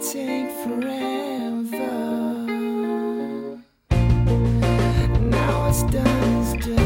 take forever. Now it's done, it's done.